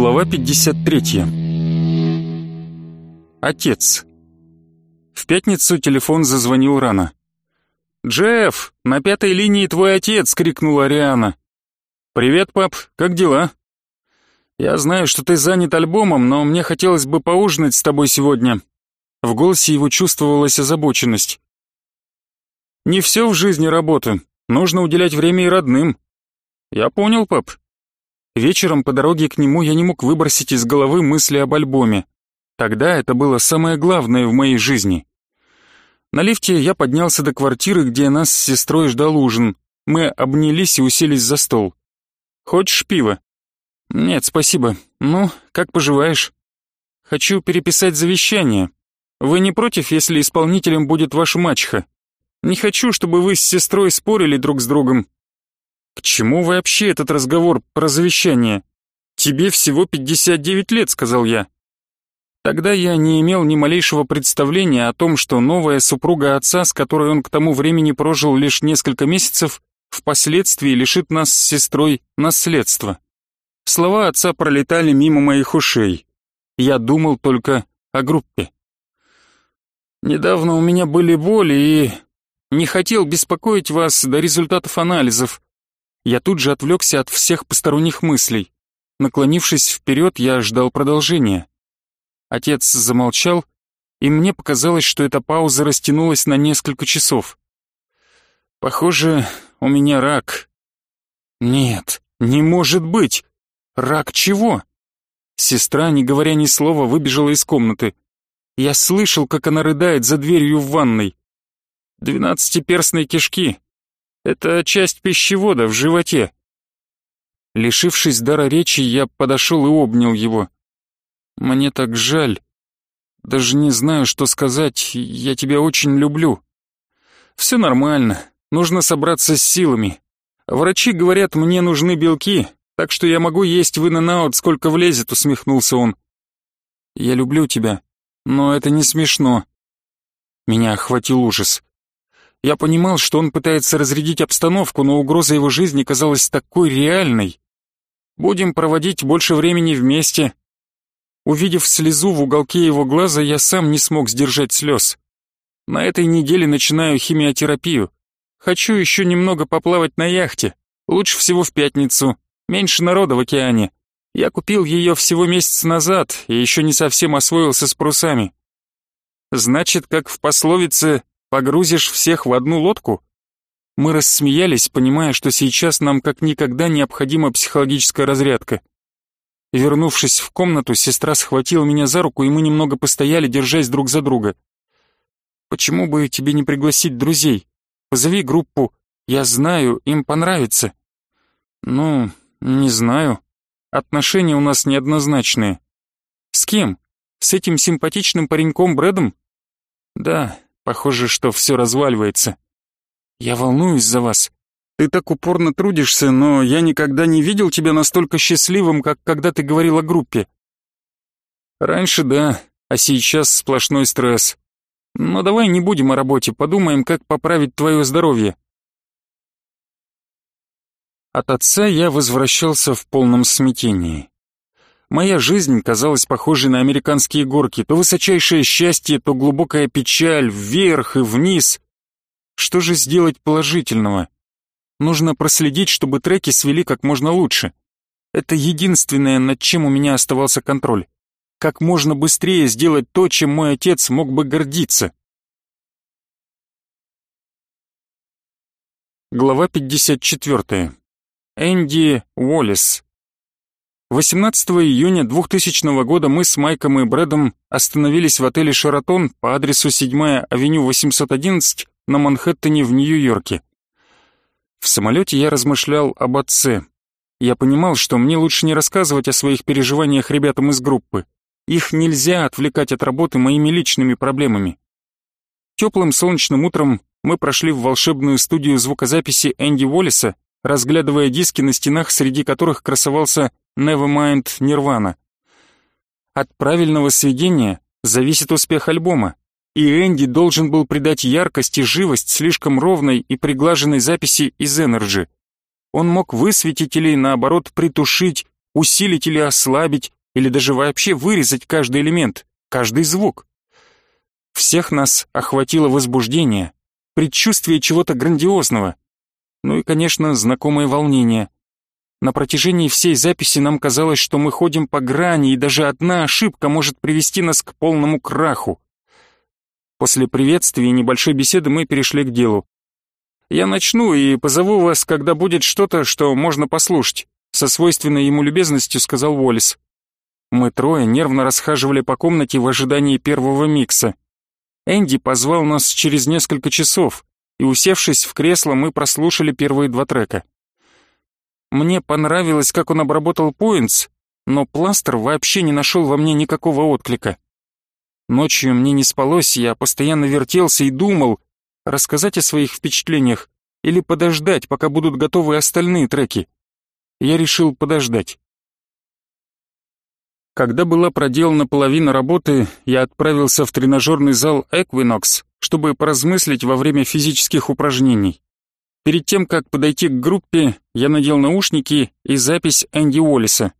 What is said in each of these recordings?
Глава 53. Отец. В пятницу телефон зазвонил рано. «Джефф, на пятой линии твой отец!» — крикнула Ариана. «Привет, пап, как дела?» «Я знаю, что ты занят альбомом, но мне хотелось бы поужинать с тобой сегодня». В голосе его чувствовалась озабоченность. «Не все в жизни работа. Нужно уделять время и родным». «Я понял, пап. Вечером по дороге к нему я не мог выбросить из головы мысли об альбоме. Тогда это было самое главное в моей жизни. На лифте я поднялся до квартиры, где нас с сестрой ждал ужин. Мы обнялись и уселись за стол. «Хочешь пива?» «Нет, спасибо. Ну, как поживаешь?» «Хочу переписать завещание. Вы не против, если исполнителем будет ваша мачеха? Не хочу, чтобы вы с сестрой спорили друг с другом. «К чему вообще этот разговор про завещание? Тебе всего 59 лет», — сказал я. Тогда я не имел ни малейшего представления о том, что новая супруга отца, с которой он к тому времени прожил лишь несколько месяцев, впоследствии лишит нас с сестрой наследства. Слова отца пролетали мимо моих ушей. Я думал только о группе. Недавно у меня были боли и... Не хотел беспокоить вас до результатов анализов. Я тут же отвлекся от всех посторонних мыслей. Наклонившись вперед, я ждал продолжения. Отец замолчал, и мне показалось, что эта пауза растянулась на несколько часов. «Похоже, у меня рак». «Нет, не может быть! Рак чего?» Сестра, не говоря ни слова, выбежала из комнаты. Я слышал, как она рыдает за дверью в ванной. «Двенадцатиперстные кишки. Это часть пищевода в животе. Лишившись дара речи, я подошел и обнял его. Мне так жаль. Даже не знаю, что сказать. Я тебя очень люблю. Все нормально. Нужно собраться с силами. Врачи говорят, мне нужны белки, так что я могу есть в ин сколько влезет, усмехнулся он. Я люблю тебя, но это не смешно. Меня охватил ужас. Я понимал, что он пытается разрядить обстановку, но угроза его жизни казалась такой реальной. Будем проводить больше времени вместе. Увидев слезу в уголке его глаза, я сам не смог сдержать слез. На этой неделе начинаю химиотерапию. Хочу еще немного поплавать на яхте. Лучше всего в пятницу. Меньше народа в океане. Я купил ее всего месяц назад и еще не совсем освоился с парусами. Значит, как в пословице Погрузишь всех в одну лодку? Мы рассмеялись, понимая, что сейчас нам как никогда необходима психологическая разрядка. Вернувшись в комнату, сестра схватила меня за руку, и мы немного постояли, держась друг за друга. «Почему бы тебе не пригласить друзей? Позови группу. Я знаю, им понравится». «Ну, не знаю. Отношения у нас неоднозначные». «С кем? С этим симпатичным пареньком Брэдом?» «Да, Похоже, что все разваливается. Я волнуюсь за вас. Ты так упорно трудишься, но я никогда не видел тебя настолько счастливым, как когда ты говорил о группе. Раньше да, а сейчас сплошной стресс. Но давай не будем о работе, подумаем, как поправить твое здоровье. От отца я возвращался в полном смятении. Моя жизнь казалась похожей на американские горки, то высочайшее счастье, то глубокая печаль, вверх и вниз. Что же сделать положительного? Нужно проследить, чтобы треки свели как можно лучше. Это единственное, над чем у меня оставался контроль. Как можно быстрее сделать то, чем мой отец мог бы гордиться. Глава 54. Энди Уоллес. 18 июня 2000 года мы с Майком и Брэдом остановились в отеле «Шератон» по адресу 7-я авеню 811 на Манхэттене в Нью-Йорке. В самолете я размышлял об отце. Я понимал, что мне лучше не рассказывать о своих переживаниях ребятам из группы. Их нельзя отвлекать от работы моими личными проблемами. Теплым солнечным утром мы прошли в волшебную студию звукозаписи Энди Уоллеса, разглядывая диски на стенах, среди которых красовался Nevermind Nirvana. От правильного сведения зависит успех альбома, и Энди должен был придать яркость и живость слишком ровной и приглаженной записи из Energy. Он мог высветить или, наоборот, притушить усилить или ослабить, или даже вообще вырезать каждый элемент, каждый звук. Всех нас охватило возбуждение, предчувствие чего-то грандиозного. Ну и, конечно, знакомое волнение. На протяжении всей записи нам казалось, что мы ходим по грани, и даже одна ошибка может привести нас к полному краху. После приветствия и небольшой беседы мы перешли к делу. «Я начну и позову вас, когда будет что-то, что можно послушать», со свойственной ему любезностью сказал Уоллес. Мы трое нервно расхаживали по комнате в ожидании первого микса. Энди позвал нас через несколько часов, и, усевшись в кресло, мы прослушали первые два трека. Мне понравилось, как он обработал поинтс, но пластер вообще не нашел во мне никакого отклика. Ночью мне не спалось, я постоянно вертелся и думал, рассказать о своих впечатлениях или подождать, пока будут готовы остальные треки. Я решил подождать. Когда была проделана половина работы, я отправился в тренажерный зал Equinox, чтобы поразмыслить во время физических упражнений. Перед тем, как подойти к группе, я надел наушники и запись Энди Уоллиса.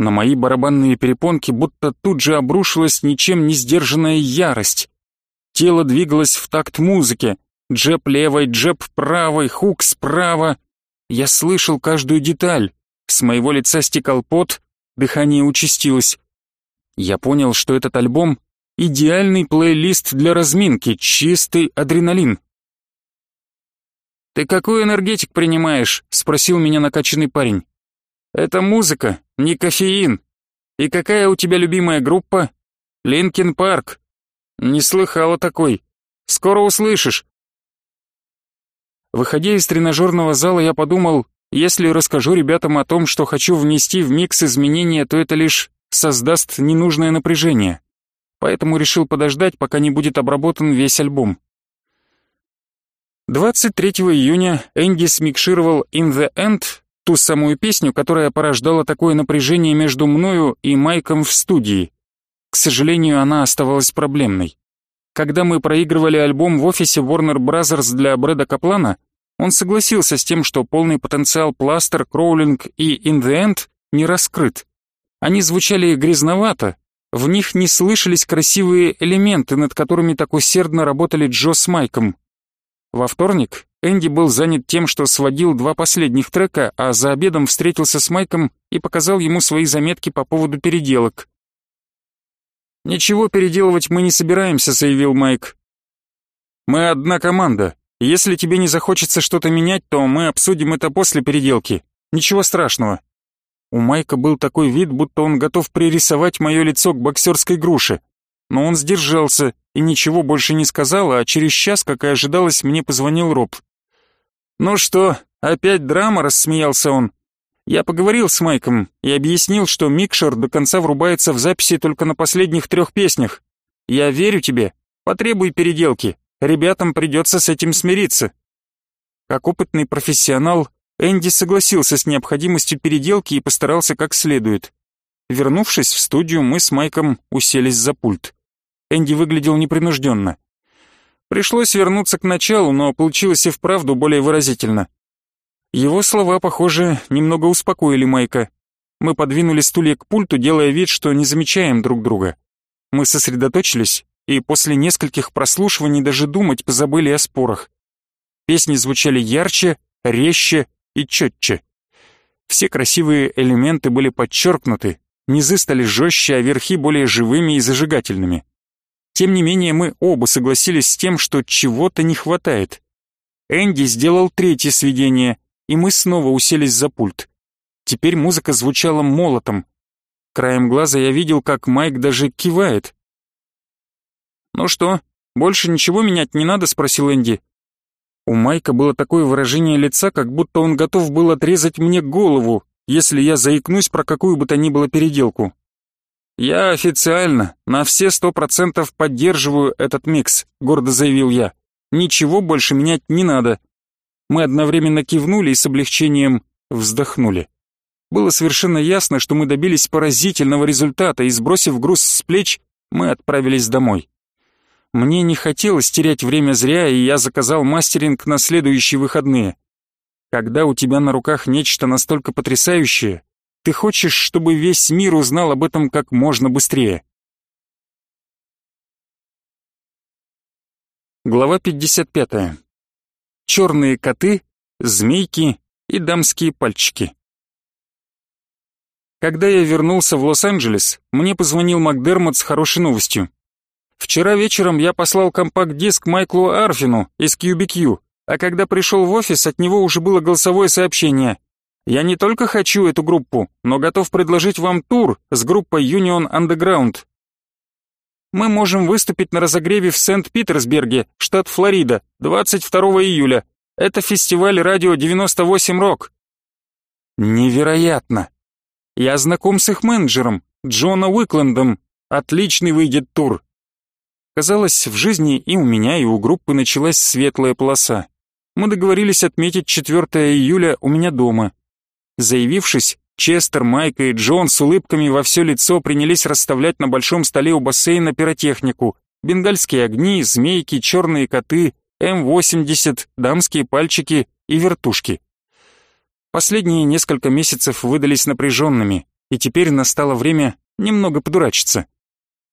На мои барабанные перепонки будто тут же обрушилась ничем не сдержанная ярость. Тело двигалось в такт музыке. Джеб левой, джеб правой, хук справа. Я слышал каждую деталь. С моего лица стекал пот, дыхание участилось. Я понял, что этот альбом — идеальный плейлист для разминки, чистый адреналин. «Ты какой энергетик принимаешь?» — спросил меня накачанный парень. «Это музыка, не кофеин. И какая у тебя любимая группа?» «Linkin Park». «Не слыхала такой. Скоро услышишь». Выходя из тренажерного зала, я подумал, если расскажу ребятам о том, что хочу внести в микс изменения, то это лишь создаст ненужное напряжение. Поэтому решил подождать, пока не будет обработан весь альбом. 23 июня Энди смикшировал «In the End», ту самую песню, которая порождала такое напряжение между мною и Майком в студии. К сожалению, она оставалась проблемной. Когда мы проигрывали альбом в офисе Warner Bros. для Брэда Каплана, он согласился с тем, что полный потенциал Пластер, Кроулинг и In the End не раскрыт. Они звучали грязновато, в них не слышались красивые элементы, над которыми так усердно работали Джо с Майком. Во вторник Энди был занят тем, что сводил два последних трека, а за обедом встретился с Майком и показал ему свои заметки по поводу переделок. «Ничего переделывать мы не собираемся», — заявил Майк. «Мы одна команда. Если тебе не захочется что-то менять, то мы обсудим это после переделки. Ничего страшного». У Майка был такой вид, будто он готов пририсовать мое лицо к боксерской груше но он сдержался и ничего больше не сказал, а через час, как и ожидалось, мне позвонил Роб. «Ну что, опять драма?» — рассмеялся он. Я поговорил с Майком и объяснил, что микшер до конца врубается в записи только на последних трех песнях. Я верю тебе, потребуй переделки, ребятам придется с этим смириться. Как опытный профессионал, Энди согласился с необходимостью переделки и постарался как следует. Вернувшись в студию, мы с Майком уселись за пульт. Энди выглядел непринужденно. Пришлось вернуться к началу, но получилось и вправду более выразительно. Его слова, похоже, немного успокоили Майка. Мы подвинули стулья к пульту, делая вид, что не замечаем друг друга. Мы сосредоточились, и после нескольких прослушиваний даже думать позабыли о спорах. Песни звучали ярче, резче и четче. Все красивые элементы были подчеркнуты, низы стали жестче, а верхи более живыми и зажигательными. Тем не менее, мы оба согласились с тем, что чего-то не хватает. Энди сделал третье сведение, и мы снова уселись за пульт. Теперь музыка звучала молотом. Краем глаза я видел, как Майк даже кивает. «Ну что, больше ничего менять не надо?» — спросил Энди. У Майка было такое выражение лица, как будто он готов был отрезать мне голову, если я заикнусь про какую бы то ни было переделку. «Я официально, на все сто процентов поддерживаю этот микс», — гордо заявил я. «Ничего больше менять не надо». Мы одновременно кивнули и с облегчением вздохнули. Было совершенно ясно, что мы добились поразительного результата, и, сбросив груз с плеч, мы отправились домой. Мне не хотелось терять время зря, и я заказал мастеринг на следующие выходные. Когда у тебя на руках нечто настолько потрясающее, Ты хочешь, чтобы весь мир узнал об этом как можно быстрее. Глава 55. Черные коты, змейки и дамские пальчики. Когда я вернулся в Лос-Анджелес, мне позвонил Макдермот с хорошей новостью. Вчера вечером я послал компакт-диск Майклу Арфину из QBQ, а когда пришел в офис, от него уже было голосовое сообщение. Я не только хочу эту группу, но готов предложить вам тур с группой Union Underground. Мы можем выступить на разогреве в Сент-Питерсберге, штат Флорида, 22 июля. Это фестиваль радио 98 Рок. Невероятно. Я знаком с их менеджером, Джона Уиклендом. Отличный выйдет тур. Казалось, в жизни и у меня, и у группы началась светлая полоса. Мы договорились отметить 4 июля у меня дома. Заявившись, Честер, Майка и Джон с улыбками во все лицо принялись расставлять на большом столе у бассейна пиротехнику. Бенгальские огни, змейки, черные коты, М-80, дамские пальчики и вертушки. Последние несколько месяцев выдались напряженными, и теперь настало время немного подурачиться.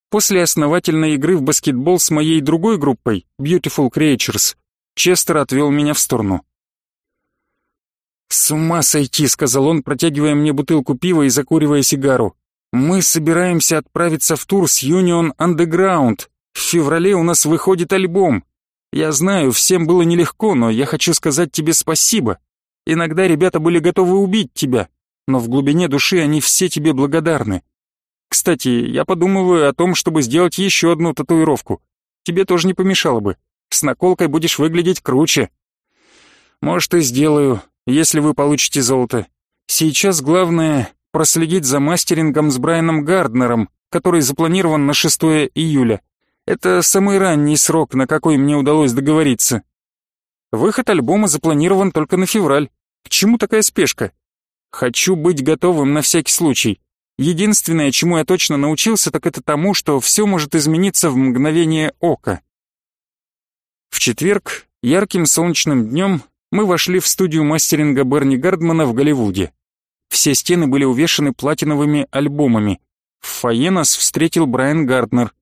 После основательной игры в баскетбол с моей другой группой, Beautiful Creatures, Честер отвел меня в сторону. «С ума сойти», — сказал он, протягивая мне бутылку пива и закуривая сигару. «Мы собираемся отправиться в тур с Union Underground. В феврале у нас выходит альбом. Я знаю, всем было нелегко, но я хочу сказать тебе спасибо. Иногда ребята были готовы убить тебя, но в глубине души они все тебе благодарны. Кстати, я подумываю о том, чтобы сделать еще одну татуировку. Тебе тоже не помешало бы. С наколкой будешь выглядеть круче. Может, и сделаю, если вы получите золото. Сейчас главное проследить за мастерингом с Брайаном Гарднером, который запланирован на 6 июля. Это самый ранний срок, на какой мне удалось договориться. Выход альбома запланирован только на февраль. К чему такая спешка? Хочу быть готовым на всякий случай. Единственное, чему я точно научился, так это тому, что все может измениться в мгновение ока. В четверг, ярким солнечным днем, мы вошли в студию мастеринга Берни Гардмана в Голливуде. Все стены были увешаны платиновыми альбомами. В фойе нас встретил Брайан Гарднер.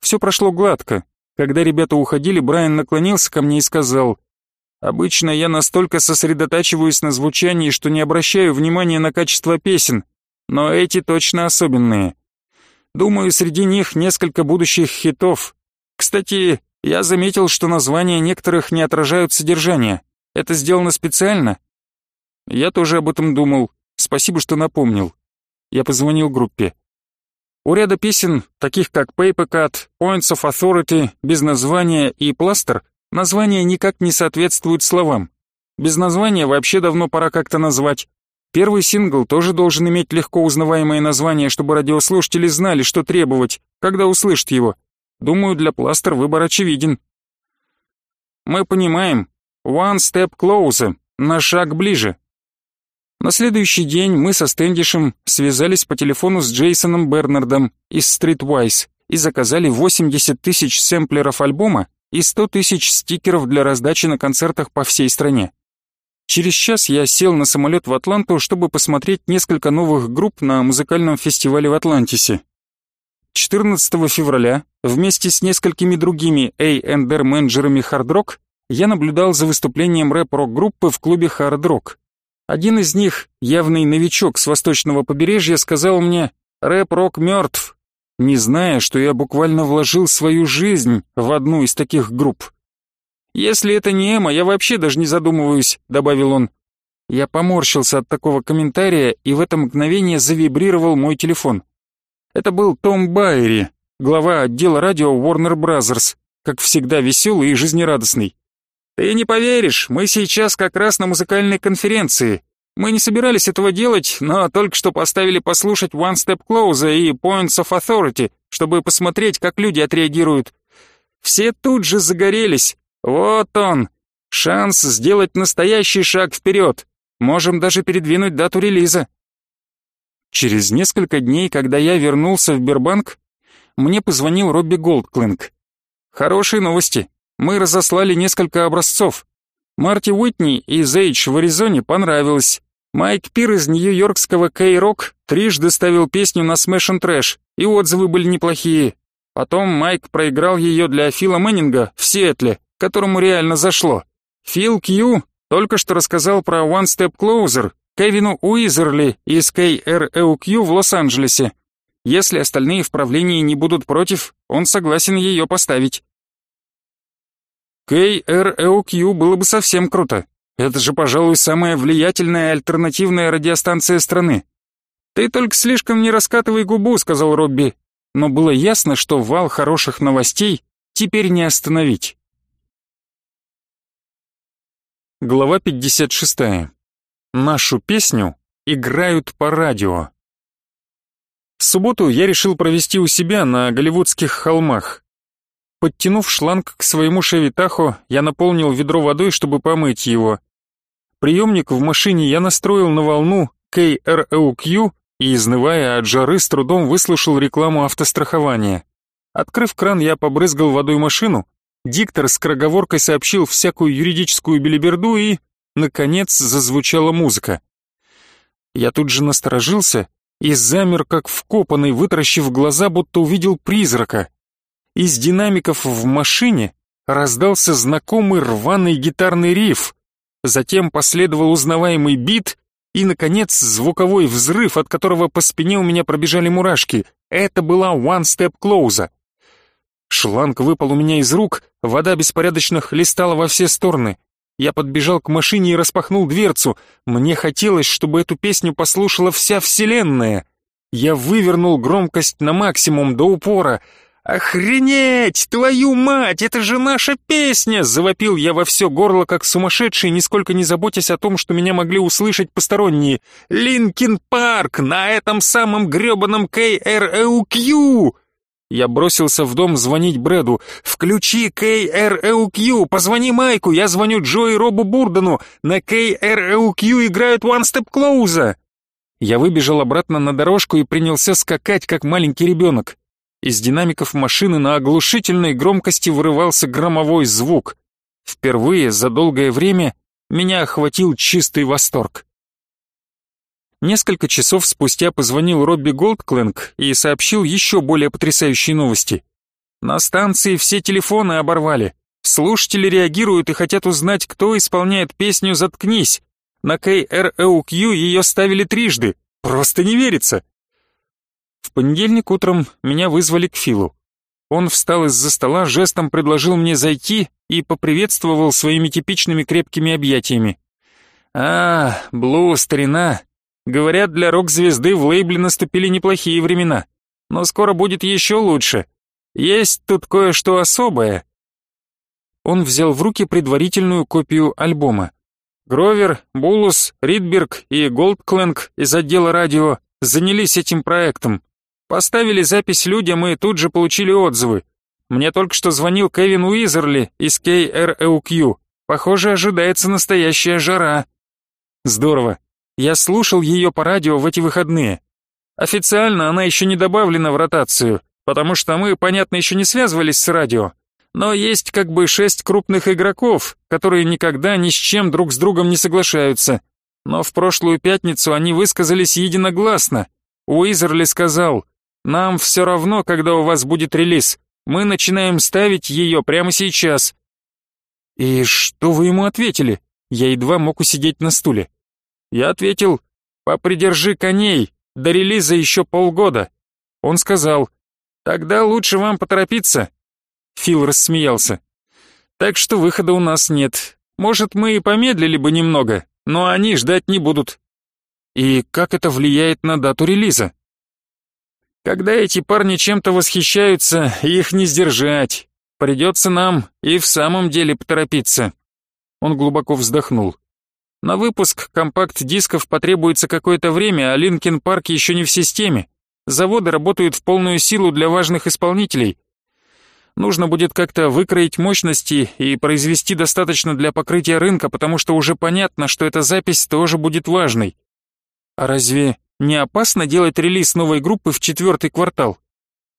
Все прошло гладко. Когда ребята уходили, Брайан наклонился ко мне и сказал, «Обычно я настолько сосредотачиваюсь на звучании, что не обращаю внимания на качество песен, но эти точно особенные. Думаю, среди них несколько будущих хитов. Кстати, я заметил, что названия некоторых не отражают содержание. Это сделано специально?» «Я тоже об этом думал. Спасибо, что напомнил». Я позвонил группе. У ряда песен, таких как Paper Cut, Points of Authority, без названия и Plaster, названия никак не соответствуют словам. Без названия вообще давно пора как-то назвать. Первый сингл тоже должен иметь легко узнаваемое название, чтобы радиослушатели знали, что требовать, когда услышат его. Думаю, для Plaster выбор очевиден. Мы понимаем. One step closer, на шаг ближе. На следующий день мы со Стэндишем связались по телефону с Джейсоном Бернардом из Streetwise и заказали 80 тысяч сэмплеров альбома и 100 тысяч стикеров для раздачи на концертах по всей стране. Через час я сел на самолет в Атланту, чтобы посмотреть несколько новых групп на музыкальном фестивале в Атлантисе. 14 февраля вместе с несколькими другими A&R-менеджерами Hard Rock я наблюдал за выступлением рэп-рок-группы в клубе Hard Rock. Один из них, явный новичок с восточного побережья, сказал мне «Рэп-рок мертв», не зная, что я буквально вложил свою жизнь в одну из таких групп. «Если это не Эма, я вообще даже не задумываюсь», — добавил он. Я поморщился от такого комментария, и в это мгновение завибрировал мой телефон. Это был Том Байери, глава отдела радио Warner Brothers, как всегда веселый и жизнерадостный. «Ты не поверишь, мы сейчас как раз на музыкальной конференции. Мы не собирались этого делать, но только что поставили послушать One Step Closer и Points of Authority, чтобы посмотреть, как люди отреагируют. Все тут же загорелись. Вот он, шанс сделать настоящий шаг вперед. Можем даже передвинуть дату релиза». Через несколько дней, когда я вернулся в Бербанк, мне позвонил Робби Голдклинг. «Хорошие новости. Мы разослали несколько образцов. Марти Уитни из Эйдж в Аризоне понравилось. Майк Пир из нью-йоркского Кей-Рок трижды ставил песню на Smash and Trash, и отзывы были неплохие. Потом Майк проиграл ее для Фила Мэннинга в Сиэтле, которому реально зашло. Фил Кью только что рассказал про One Step Closer Кевину Уизерли из KREQ в Лос-Анджелесе. Если остальные в правлении не будут против, он согласен ее поставить. KREQ было бы совсем круто. Это же, пожалуй, самая влиятельная альтернативная радиостанция страны. Ты только слишком не раскатывай губу, сказал Робби. Но было ясно, что вал хороших новостей теперь не остановить. Глава 56. Нашу песню играют по радио. В субботу я решил провести у себя на Голливудских холмах. Подтянув шланг к своему Шеви Тахо, я наполнил ведро водой, чтобы помыть его. Приемник в машине я настроил на волну KROQ и, изнывая от жары, с трудом выслушал рекламу автострахования. Открыв кран, я побрызгал водой машину, диктор с кроговоркой сообщил всякую юридическую белиберду и наконец зазвучала музыка. Я тут же насторожился и замер, как вкопанный, вытаращив глаза, будто увидел призрака. Из динамиков в машине раздался знакомый рваный гитарный риф, затем последовал узнаваемый бит и, наконец, звуковой взрыв, от которого по спине у меня пробежали мурашки. Это была One Step Closer. Шланг выпал у меня из рук, вода беспорядочно хлестала во все стороны. Я подбежал к машине и распахнул дверцу. Мне хотелось, чтобы эту песню послушала вся вселенная. Я вывернул громкость на максимум до упора. «Охренеть! Твою мать! Это же наша песня!» Завопил я во все горло, как сумасшедший, нисколько не заботясь о том, что меня могли услышать посторонние. «Линкин Парк! На этом самом гребаном KROQ!» Я бросился в дом звонить Брэду. «Включи KREQ! Позвони Майку! Я звоню Джо и Робу Бурдену! На KREQ играют One Step Closer!» Я выбежал обратно на дорожку и принялся скакать, как маленький ребенок. Из динамиков машины на оглушительной громкости вырывался громовой звук. Впервые за долгое время меня охватил чистый восторг. Несколько часов спустя позвонил Робби Голдкленг и сообщил еще более потрясающие новости. На станции все телефоны оборвали. Слушатели реагируют и хотят узнать, кто исполняет песню «Заткнись». На KREQ ее ставили трижды. Просто не верится. В понедельник утром меня вызвали к Филу. Он встал из-за стола, жестом предложил мне зайти и поприветствовал своими типичными крепкими объятиями. «А, Блу, старина, Говорят, для рок-звезды в лейбле наступили неплохие времена. Но скоро будет еще лучше. Есть тут кое-что особое. Он взял в руки предварительную копию альбома. Гровер, Булус, Ридберг и Голдкленг из отдела радио занялись этим проектом. Поставили запись людям и тут же получили отзывы. Мне только что звонил Кевин Уизерли из KREQ. Похоже, ожидается настоящая жара. Здорово. Я слушал ее по радио в эти выходные. Официально она еще не добавлена в ротацию, потому что мы, понятно, еще не связывались с радио. Но есть как бы шесть крупных игроков, которые никогда ни с чем друг с другом не соглашаются. Но в прошлую пятницу они высказались единогласно. Уизерли сказал, «Нам все равно, когда у вас будет релиз. Мы начинаем ставить ее прямо сейчас». «И что вы ему ответили?» Я едва мог усидеть на стуле. Я ответил, попридержи коней, до релиза еще полгода. Он сказал, тогда лучше вам поторопиться. Фил рассмеялся. Так что выхода у нас нет. Может, мы и помедлили бы немного, но они ждать не будут. И как это влияет на дату релиза? Когда эти парни чем-то восхищаются, их не сдержать. Придется нам и в самом деле поторопиться. Он глубоко вздохнул. На выпуск компакт-дисков потребуется какое-то время, а Linkin Park еще не в системе. Заводы работают в полную силу для важных исполнителей. Нужно будет как-то выкроить мощности и произвести достаточно для покрытия рынка, потому что уже понятно, что эта запись тоже будет важной. А разве не опасно делать релиз новой группы в четвертый квартал?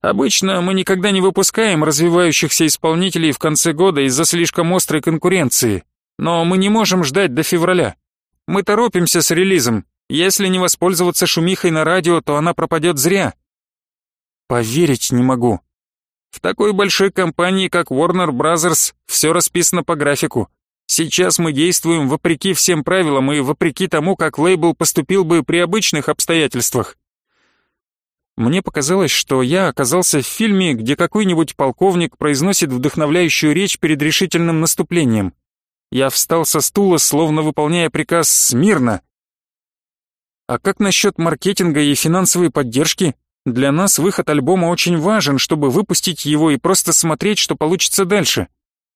Обычно мы никогда не выпускаем развивающихся исполнителей в конце года из-за слишком острой конкуренции. Но мы не можем ждать до февраля. мы торопимся с релизом. Если не воспользоваться шумихой на радио, то она пропадет зря». «Поверить не могу», в такой большой компании, как Warner Brothers, все расписано по графику. Сейчас мы действуем вопреки всем правилам и вопреки тому, как лейбл поступил бы при обычных обстоятельствах. Мне показалось, что я оказался в фильме, где какой-нибудь полковник произносит вдохновляющую речь перед решительным наступлением. Я встал со стула, словно выполняя приказ «Смирно!». А как насчет маркетинга и финансовой поддержки? Для нас выход альбома очень важен, чтобы выпустить его и просто смотреть, что получится дальше.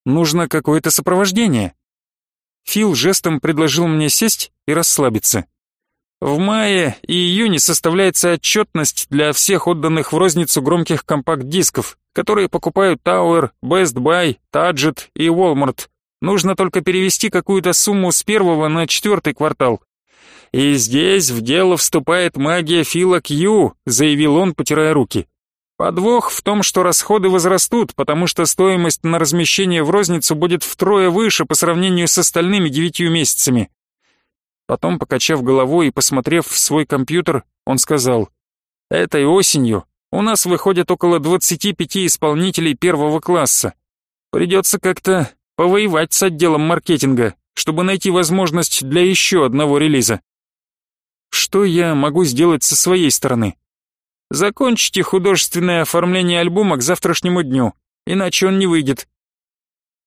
Нужно какое-то сопровождение. Фил жестом предложил мне сесть и расслабиться. В мае и июне составляется отчетность для всех отданных в розницу громких компакт-дисков, которые покупают Tower, Best Buy, Target и Walmart. Нужно только перевести какую-то сумму с первого на четвертый квартал. «И здесь в дело вступает магия Фила Кью», — заявил он, потирая руки. «Подвох в том, что расходы возрастут, потому что стоимость на размещение в розницу будет втрое выше по сравнению с остальными девятью месяцами». Потом, покачав головой и посмотрев в свой компьютер, он сказал, «Этой осенью у нас выходит около 25 исполнителей первого класса. Придется как-то повоевать с отделом маркетинга, чтобы найти возможность для еще одного релиза. Что я могу сделать со своей стороны? Закончите художественное оформление альбома к завтрашнему дню, иначе он не выйдет.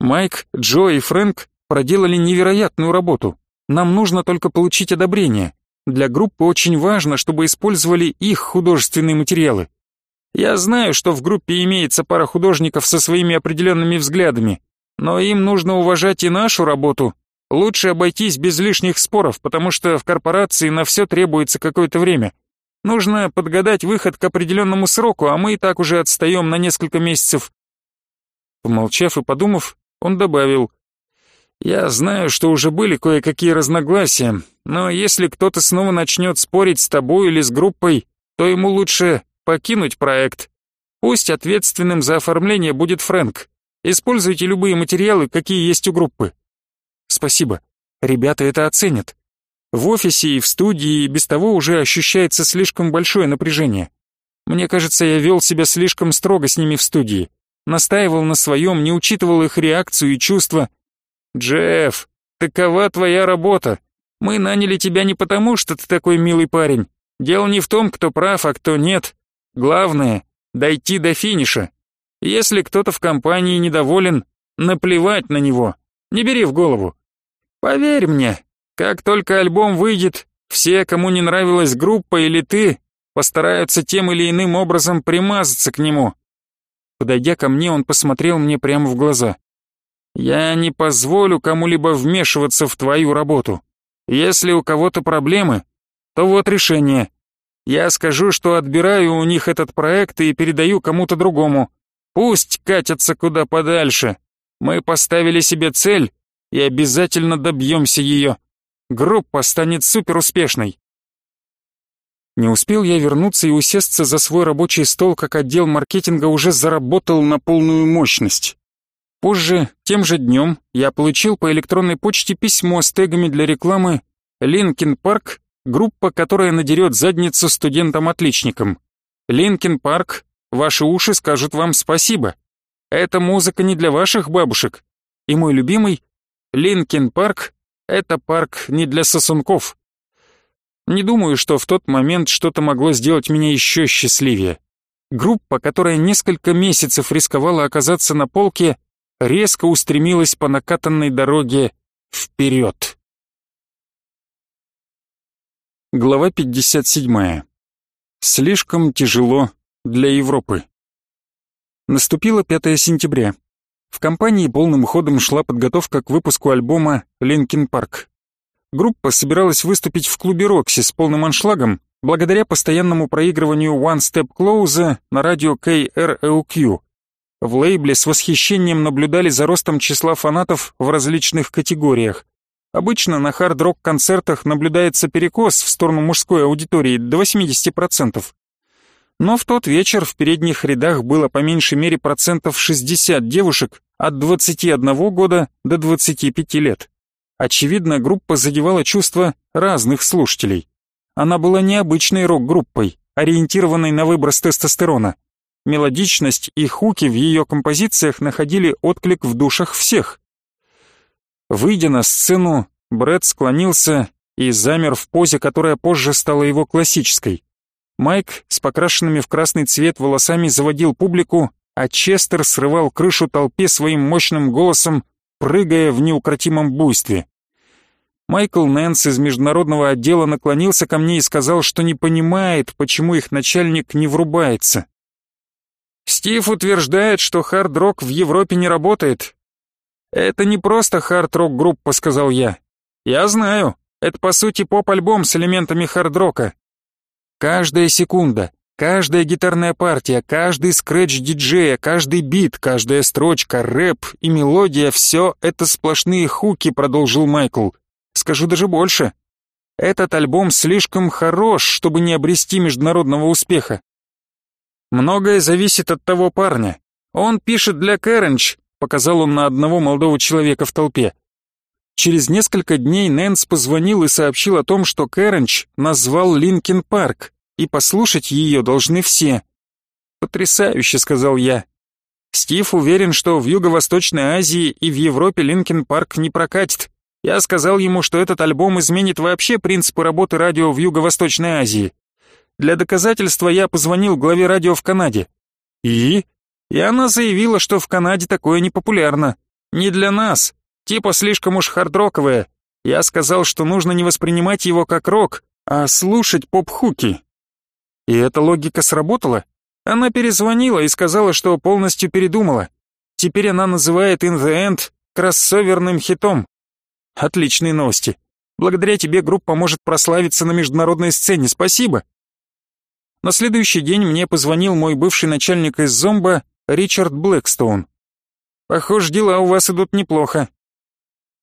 Майк, Джо и Фрэнк проделали невероятную работу. Нам нужно только получить одобрение. Для группы очень важно, чтобы использовали их художественные материалы. Я знаю, что в группе имеется пара художников со своими определенными взглядами, но им нужно уважать и нашу работу, Лучше обойтись без лишних споров, потому что в корпорации на все требуется какое-то время. Нужно подгадать выход к определенному сроку, а мы и так уже отстаем на несколько месяцев. Помолчав и подумав, он добавил, «Я знаю, что уже были кое-какие разногласия, но если кто-то снова начнет спорить с тобой или с группой, то ему лучше покинуть проект. Пусть ответственным за оформление будет Фрэнк. Используйте любые материалы, какие есть у группы. Спасибо. Ребята это оценят. В офисе и в студии без того уже ощущается слишком большое напряжение. Мне кажется, я вел себя слишком строго с ними в студии. Настаивал на своем, не учитывал их реакцию и чувства. «Джефф, такова твоя работа. Мы наняли тебя не потому, что ты такой милый парень. Дело не в том, кто прав, а кто нет. Главное — дойти до финиша. Если кто-то в компании недоволен, наплевать на него. Не бери в голову. Поверь мне, как только альбом выйдет, все, кому не нравилась группа или ты, постараются тем или иным образом примазаться к нему. Подойдя ко мне, он посмотрел мне прямо в глаза. Я не позволю кому-либо вмешиваться в твою работу. Если у кого-то проблемы, то вот решение. Я скажу, что отбираю у них этот проект и передаю кому-то другому. Пусть катятся куда подальше. Мы поставили себе цель и обязательно добьемся ее. Группа станет суперуспешной. Не успел я вернуться и усесться за свой рабочий стол, как отдел маркетинга уже заработал на полную мощность. Позже, тем же днем, я получил по электронной почте письмо с тегами для рекламы «Linkin Park», группа, которая надерет задницу студентам-отличникам. «Linkin Park», ваши уши скажут вам спасибо. Эта музыка не для ваших бабушек. И мой любимый Linkin Park — это парк не для сосунков. Не думаю, что в тот момент что-то могло сделать меня еще счастливее. Группа, которая несколько месяцев рисковала оказаться на полке, резко устремилась по накатанной дороге вперед. Глава 57. Слишком тяжело для Европы. Наступило 5 сентября. В компании полным ходом шла подготовка к выпуску альбома «Linkin Park». Группа собиралась выступить в клубе «Roxy» с полным аншлагом благодаря постоянному проигрыванию «One Step Closer» на радио KROQ. В лейбле с восхищением наблюдали за ростом числа фанатов в различных категориях. Обычно на хард-рок концертах наблюдается перекос в сторону мужской аудитории до 80%. Но в тот вечер в передних рядах было по меньшей мере процентов 60 девушек от 21 года до 25 лет. Очевидно, группа задевала чувства разных слушателей. Она была необычной рок-группой, ориентированной на выброс тестостерона. Мелодичность и хуки в ее композициях находили отклик в душах всех. Выйдя на сцену, Брэд склонился и замер в позе, которая позже стала его классической. Майк с покрашенными в красный цвет волосами заводил публику, а Честер срывал крышу толпе своим мощным голосом, прыгая в неукротимом буйстве. Майкл Нэнс из международного отдела наклонился ко мне и сказал, что не понимает, почему их начальник не врубается. Стив утверждает, что хард-рок в Европе не работает. Это не просто хард-рок группа, сказал я. Я знаю, это по сути поп-альбом с элементами хард-рока. Каждая секунда, Каждая гитарная партия, каждый скретч диджея, каждый бит, каждая строчка, рэп и мелодия — все это сплошные хуки, продолжил Майкл. Скажу даже больше. Этот альбом слишком хорош, чтобы не обрести международного успеха. Многое зависит от того парня. Он пишет для Kerrang, показал он на одного молодого человека в толпе. Через несколько дней Нэнс позвонил и сообщил о том, что Kerrang назвал Linkin Park, и послушать ее должны все. Потрясающе, сказал я. Стив уверен, что в Юго-Восточной Азии и в Европе Linkin Park не прокатит. Я сказал ему, что этот альбом изменит вообще принципы работы радио в Юго-Восточной Азии. Для доказательства я позвонил главе радио в Канаде. И? И она заявила, что в Канаде такое не популярно. Не для нас. Типа слишком уж хардроковое. Я сказал, что нужно не воспринимать его как рок, а слушать поп-хуки. И эта логика сработала? Она перезвонила и сказала, что полностью передумала. Теперь она называет In The End кроссоверным хитом. Отличные новости. Благодаря тебе группа может прославиться на международной сцене. Спасибо. На следующий день мне позвонил мой бывший начальник из Зомба Ричард Блэкстоун. Похоже, дела у вас идут неплохо.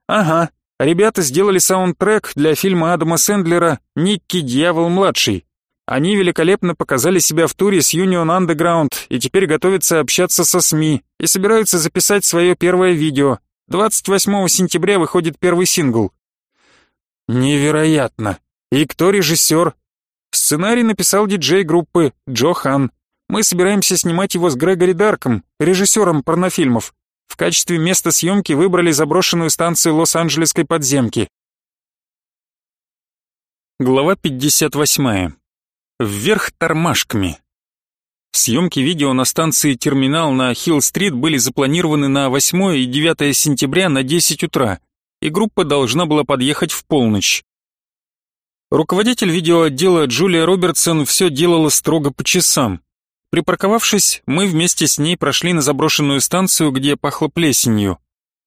Ага, ребята сделали саундтрек для фильма Адама Сэндлера «Никки Дьявол-младший». Они великолепно показали себя в туре с Union Underground и теперь готовятся общаться со СМИ и собираются записать свое первое видео. 28 сентября выходит первый сингл. Невероятно. И кто режиссер? Сценарий написал диджей группы Джо Хан. Мы собираемся снимать его с Грегори Дарком, режиссером порнофильмов. В качестве места съемки выбрали заброшенную станцию Лос-Анджелесской подземки. Глава 58. Вверх тормашками. Съемки видео на станции «Терминал» на Хилл-стрит были запланированы на 8 и 9 сентября на 10 утра, и группа должна была подъехать в полночь. Руководитель видеоотдела Джулия Робертсон все делала строго по часам. Припарковавшись, мы вместе с ней прошли на заброшенную станцию, где пахло плесенью.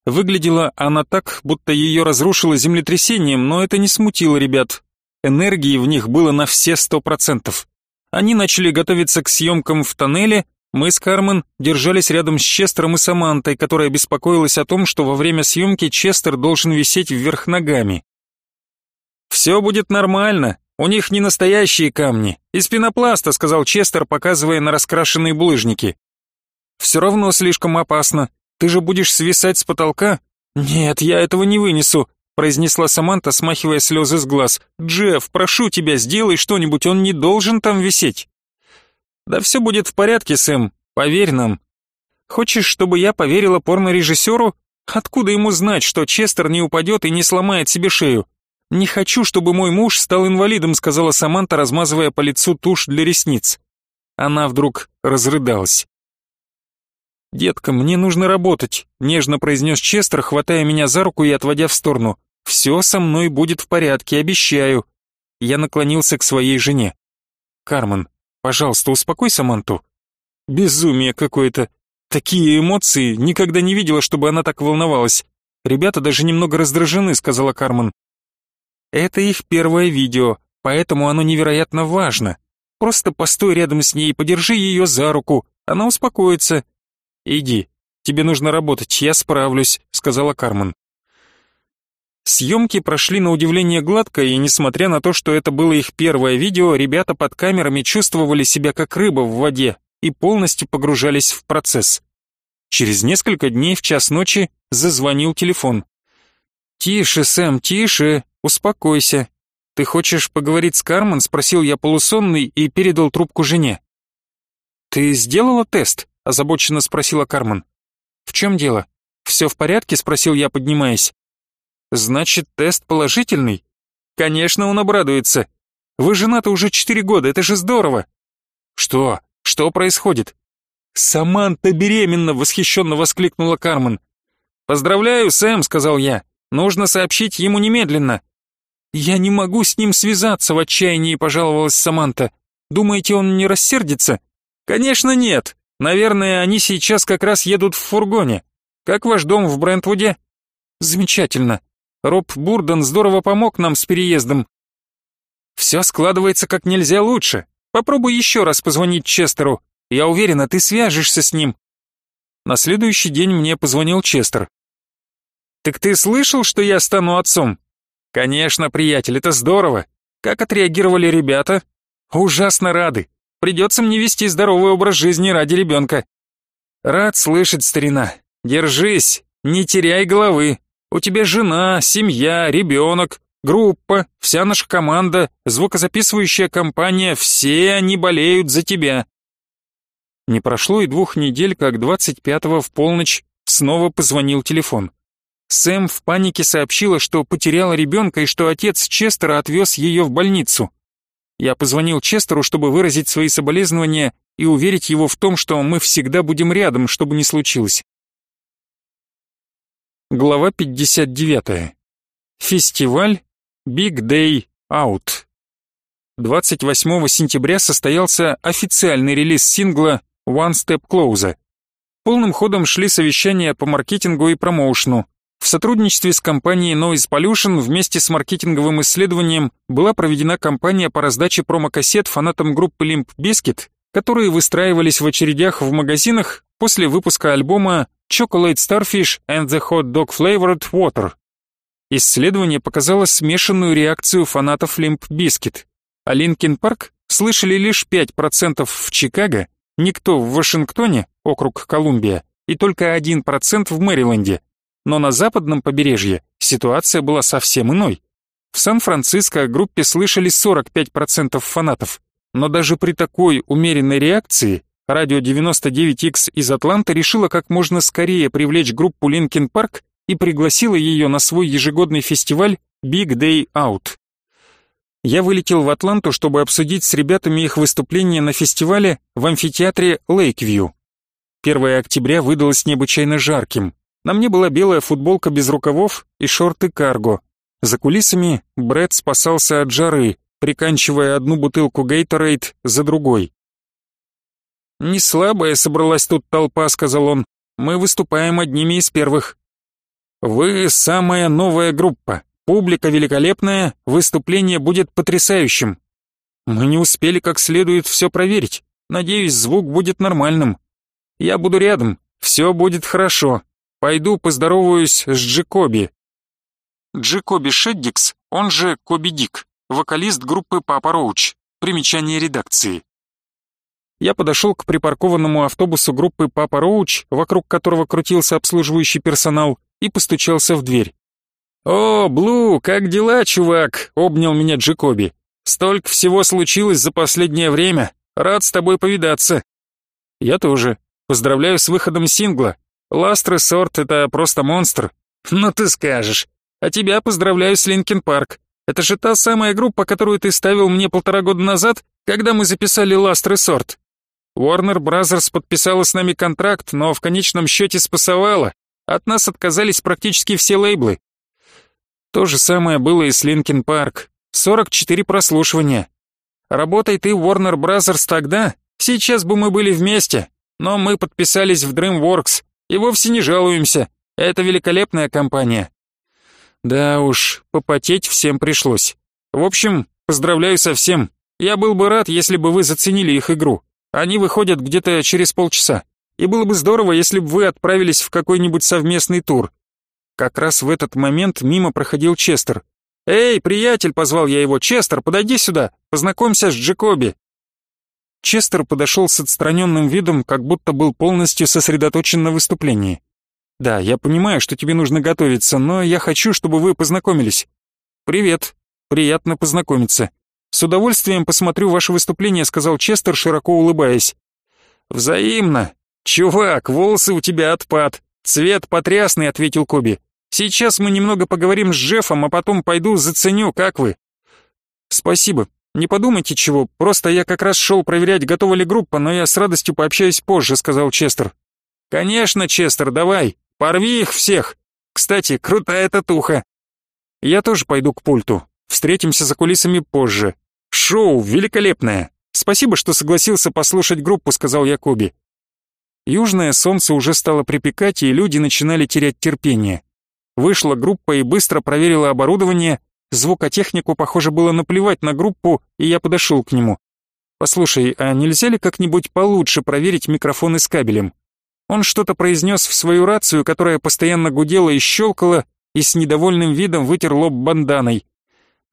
Выглядела она так, будто ее разрушило землетрясением, но это не смутило ребят, Энергии в них было на все сто процентов. Они начали готовиться к съемкам в тоннеле, мы с Кармен держались рядом с Честером и Самантой, которая беспокоилась о том, что во время съемки Честер должен висеть вверх ногами. «Все будет нормально, у них не настоящие камни, из пенопласта», сказал Честер, показывая на раскрашенные булыжники. «Все равно слишком опасно. Ты же будешь свисать с потолка?» «Нет, я этого не вынесу произнесла Саманта, смахивая слезы с глаз. «Джефф, прошу тебя, сделай что-нибудь, он не должен там висеть». «Да все будет в порядке, Сэм, поверь нам». «Хочешь, чтобы я поверила порнорежиссеру? Откуда ему знать, что Честер не упадет и не сломает себе шею? Не хочу, чтобы мой муж стал инвалидом», сказала Саманта, размазывая по лицу тушь для ресниц. Она вдруг разрыдалась. «Детка, мне нужно работать», — нежно произнес Честер, хватая меня за руку и отводя в сторону. Все со мной будет в порядке, обещаю. Я наклонился к своей жене. Кармен, пожалуйста, успокой Саманту. Безумие какое-то. Такие эмоции, никогда не видела, чтобы она так волновалась. Ребята даже немного раздражены, сказала Кармен. Это их первое видео, поэтому оно невероятно важно. Просто постой рядом с ней, подержи ее за руку, она успокоится. Иди, тебе нужно работать, я справлюсь, сказала Кармен. Съемки прошли на удивление гладко, и несмотря на то, что это было их первое видео, ребята под камерами чувствовали себя как рыба в воде и полностью погружались в процесс. Через несколько дней в час ночи зазвонил телефон. «Тише, Сэм, тише, успокойся. Ты хочешь поговорить с Кармен?» — спросил я полусонный и передал трубку жене. «Ты сделала тест?» — озабоченно спросила Кармен. «В чем дело? Все в порядке?» — спросил я, поднимаясь. «Значит, тест положительный?» «Конечно, он обрадуется. Вы женаты уже четыре года, это же здорово!» «Что? Что происходит?» «Саманта беременна!» — восхищенно воскликнула Кармен. «Поздравляю, Сэм!» — сказал я. «Нужно сообщить ему немедленно!» «Я не могу с ним связаться в отчаянии», — пожаловалась Саманта. «Думаете, он не рассердится?» «Конечно нет. Наверное, они сейчас как раз едут в фургоне. Как ваш дом в Брентвуде?» «Замечательно. Роб Бурден здорово помог нам с переездом. Все складывается как нельзя лучше. Попробуй еще раз позвонить Честеру. Я уверена, ты свяжешься с ним. На следующий день мне позвонил Честер. Так ты слышал, что я стану отцом? Конечно, приятель, это здорово. Как отреагировали ребята? Ужасно рады. Придется мне вести здоровый образ жизни ради ребенка. Рад слышать, старина. Держись, не теряй головы. У тебя жена, семья, ребенок, группа, вся наша команда, звукозаписывающая компания, все они болеют за тебя. Не прошло и двух недель, как 25-го в полночь снова позвонил телефон. Сэм в панике сообщила, что потеряла ребенка и что отец Честера отвез ее в больницу. Я позвонил Честеру, чтобы выразить свои соболезнования и уверить его в том, что мы всегда будем рядом, чтобы не случилось. Глава 59. Фестиваль Big Day Out. 28 сентября состоялся официальный релиз сингла One Step Closer. Полным ходом шли совещания по маркетингу и промоушену. В сотрудничестве с компанией Noise Pollution вместе с маркетинговым исследованием была проведена кампания по раздаче промокассет фанатам группы Limp Bizkit, которые выстраивались в очередях в магазинах после выпуска альбома Chocolate Starfish and the Hot Dog Flavored Water. Исследование показало смешанную реакцию фанатов Limp Bizkit, а Linkin Park слышали лишь 5% в Чикаго, никто в Вашингтоне, округ Колумбия, и только 1% в Мэриленде. Но на западном побережье ситуация была совсем иной. В Сан-Франциско о группе слышали 45% фанатов, но даже при такой умеренной реакции Радио 99X из Атланты решила как можно скорее привлечь группу Linkin Park и пригласила ее на свой ежегодный фестиваль Big Day Out. Я вылетел в Атланту, чтобы обсудить с ребятами их выступление на фестивале в амфитеатре Лейквью. 1 октября выдалось необычайно жарким. На мне была белая футболка без рукавов и шорты карго. За кулисами Брэд спасался от жары, приканчивая одну бутылку Gatorade за другой. «Не слабая собралась тут толпа», — сказал он. «Мы выступаем одними из первых». «Вы самая новая группа. Публика великолепная, выступление будет потрясающим. Мы не успели как следует все проверить. Надеюсь, звук будет нормальным. Я буду рядом, все будет хорошо. Пойду поздороваюсь с Джекоби». Джекоби Шеддикс, он же Коби Дик, вокалист группы Папа Роуч. Примечание редакции я подошел к припаркованному автобусу группы Papa Roach, вокруг которого крутился обслуживающий персонал, и постучался в дверь. «О, Блу, как дела, чувак?» — обнял меня Джекоби. «Столько всего случилось за последнее время. Рад с тобой повидаться». «Я тоже. Поздравляю с выходом сингла. Last Resort — это просто монстр». «Ну ты скажешь. А тебя поздравляю с Linkin Park. Это же та самая группа, которую ты ставил мне полтора года назад, когда мы записали Last Resort. Warner Bros. подписала с нами контракт, но в конечном счете спасовала. От нас отказались практически все лейблы. То же самое было и с Linkin Park. 44 прослушивания. Работай ты Warner Bros. тогда, сейчас бы мы были вместе. Но мы подписались в DreamWorks и вовсе не жалуемся. Это великолепная компания. Да уж, попотеть всем пришлось. В общем, поздравляю со всем. Я был бы рад, если бы вы заценили их игру. Они выходят где-то через полчаса. И было бы здорово, если бы вы отправились в какой-нибудь совместный тур. Как раз в этот момент мимо проходил Честер. «Эй, приятель!» — позвал я его. «Честер, подойди сюда! Познакомься с Джекоби!» Честер подошел с отстраненным видом, как будто был полностью сосредоточен на выступлении. Да, я понимаю, что тебе нужно готовиться, но я хочу, чтобы вы познакомились. Привет. Приятно познакомиться. С удовольствием посмотрю ваше выступление, сказал Честер, широко улыбаясь. Взаимно. Чувак, волосы у тебя отпад. Цвет потрясный, ответил Коби. Сейчас мы немного поговорим с Джеффом, а потом пойду заценю, как вы. Спасибо. Не подумайте чего, просто я как раз шел проверять, готова ли группа, но я с радостью пообщаюсь позже, сказал Честер. Конечно, Честер, давай. Порви их всех. Кстати, крутая татуха. Я тоже пойду к пульту. Встретимся за кулисами позже. Шоу великолепное. Спасибо, что согласился послушать группу, сказал Якоби. Южное солнце уже стало припекать, и люди начинали терять терпение. Вышла группа и быстро проверила оборудование. Звукотехнику, похоже, было наплевать на группу, и я подошел к нему. «Послушай, а нельзя ли как-нибудь получше проверить микрофоны с кабелем?» Он что-то произнес в свою рацию, которая постоянно гудела и щелкала, и с недовольным видом вытер лоб банданой.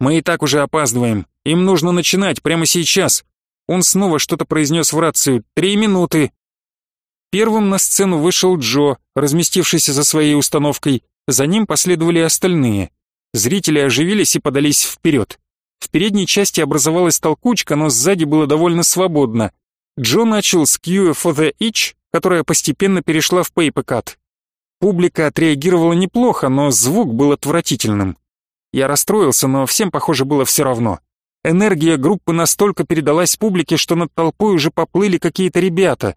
«Мы и так уже опаздываем. Им нужно начинать прямо сейчас». Он снова что-то произнес в рацию. «Три минуты». Первым на сцену вышел Джо, разместившийся за своей установкой. За ним последовали остальные. Зрители оживились и подались вперед. В передней части образовалась толкучка, но сзади было довольно свободно. Джо начал с Q for the Itch, которая постепенно перешла в пейпекат. Публика отреагировала неплохо, но звук был отвратительным. Я расстроился, но всем, похоже, было все равно. Энергия группы настолько передалась публике, что над толпой уже поплыли какие-то ребята.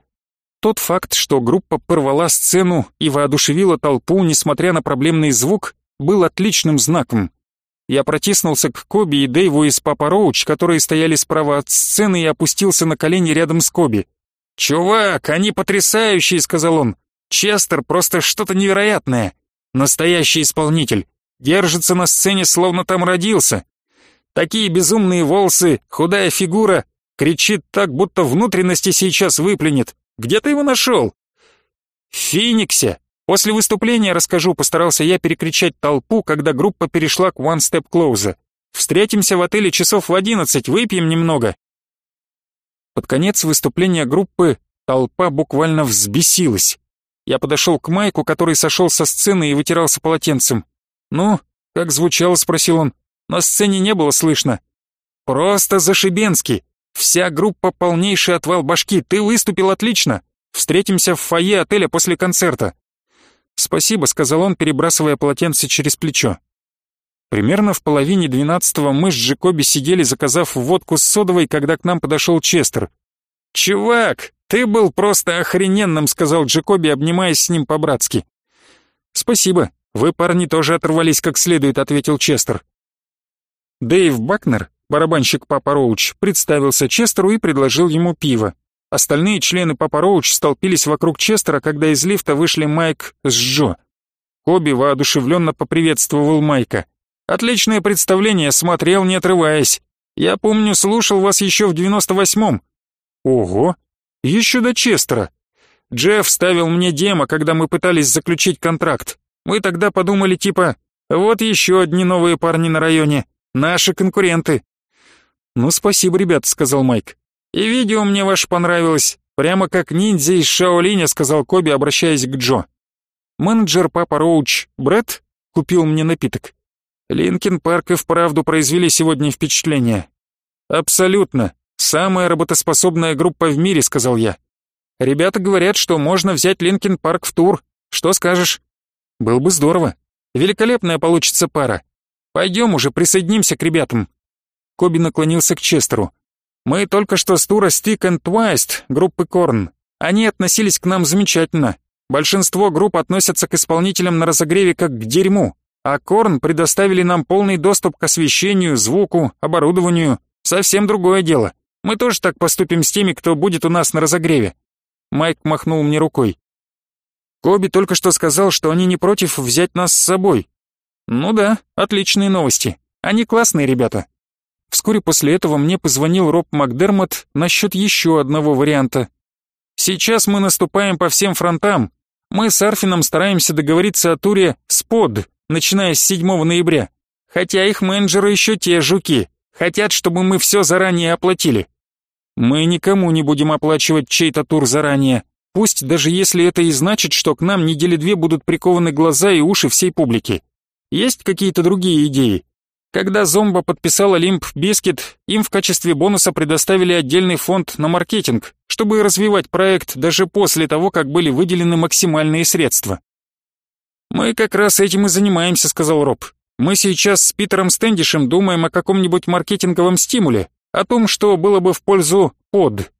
Тот факт, что группа порвала сцену и воодушевила толпу, несмотря на проблемный звук, был отличным знаком. Я протиснулся к Коби и Дэйву из Папа Роуч, которые стояли справа от сцены, и опустился на колени рядом с Коби. «Чувак, они потрясающие», — сказал он. «Честер просто что-то невероятное. Настоящий исполнитель. Держится на сцене, словно там родился. Такие безумные волосы, худая фигура. Кричит так, будто внутренности сейчас выплюнет. Где ты его нашел?» «В Фениксе. После выступления расскажу», — постарался я перекричать толпу, когда группа перешла к One Step Closer. «Встретимся в отеле часов в одиннадцать, выпьем немного». Под конец выступления группы толпа буквально взбесилась. Я подошел к Майку, который сошел со сцены и вытирался полотенцем. «Ну, как звучало?» — спросил он. «На сцене не было слышно». «Просто зашибенски. Вся группа полнейший отвал башки. Ты выступил отлично. Встретимся в фойе отеля после концерта». «Спасибо», — сказал он, перебрасывая полотенце через плечо. Примерно в половине двенадцатого мы с Джекоби сидели, заказав водку с содовой, когда к нам подошел Честер. «Чувак, ты был просто охрененным», — сказал Джекоби, обнимаясь с ним по-братски. «Спасибо, вы, парни, тоже оторвались как следует», — ответил Честер. Дэйв Бакнер, барабанщик Папа Роуч, представился Честеру и предложил ему пиво. Остальные члены Папа Роуч столпились вокруг Честера, когда из лифта вышли Майк с Джо. Коби воодушевленно поприветствовал Майка. Отличное представление, смотрел не отрываясь. Я помню, слушал вас еще в девяносто восьмом. Ого, еще до Честера. Джефф ставил мне демо, когда мы пытались заключить контракт. Мы тогда подумали типа, вот еще одни новые парни на районе, наши конкуренты. Ну спасибо, ребят, сказал Майк. И видео мне ваше понравилось, прямо как ниндзя из Шаолиня, сказал Коби, обращаясь к Джо. Менеджер Папа Роуч, Брэд, купил мне напиток. Linkin Park и вправду произвели сегодня впечатление. Абсолютно. Самая работоспособная группа в мире, сказал я. Ребята говорят, что можно взять Linkin Park в тур. Что скажешь? Был бы здорово. Великолепная получится пара. Пойдем уже, присоединимся к ребятам. Коби наклонился к Честеру. Мы только что с тура Sick and Twisted группы Korn. Они относились к нам замечательно. Большинство групп относятся к исполнителям на разогреве как к дерьму. А Корн предоставили нам полный доступ к освещению, звуку, оборудованию. Совсем другое дело. Мы тоже так поступим с теми, кто будет у нас на разогреве. Майк махнул мне рукой. Коби только что сказал, что они не против взять нас с собой. Ну да, отличные новости. Они классные ребята. Вскоре после этого мне позвонил Роб Макдермот насчет еще одного варианта. Сейчас мы наступаем по всем фронтам. Мы с Арфином стараемся договориться о туре с P.O.D., начиная с 7 ноября. Хотя их менеджеры еще те жуки, хотят, чтобы мы все заранее оплатили. Мы никому не будем оплачивать чей-то тур заранее. Пусть даже если это и значит, что к нам недели две будут прикованы глаза и уши всей публики. Есть какие-то другие идеи? Когда Zomba подписал Limp Bizkit, им в качестве бонуса предоставили отдельный фонд на маркетинг, чтобы развивать проект даже после того, как были выделены максимальные средства. «Мы как раз этим и занимаемся», — сказал Роб. «Мы сейчас с Питером Стэндишем думаем о каком-нибудь маркетинговом стимуле, о том, что было бы в пользу под.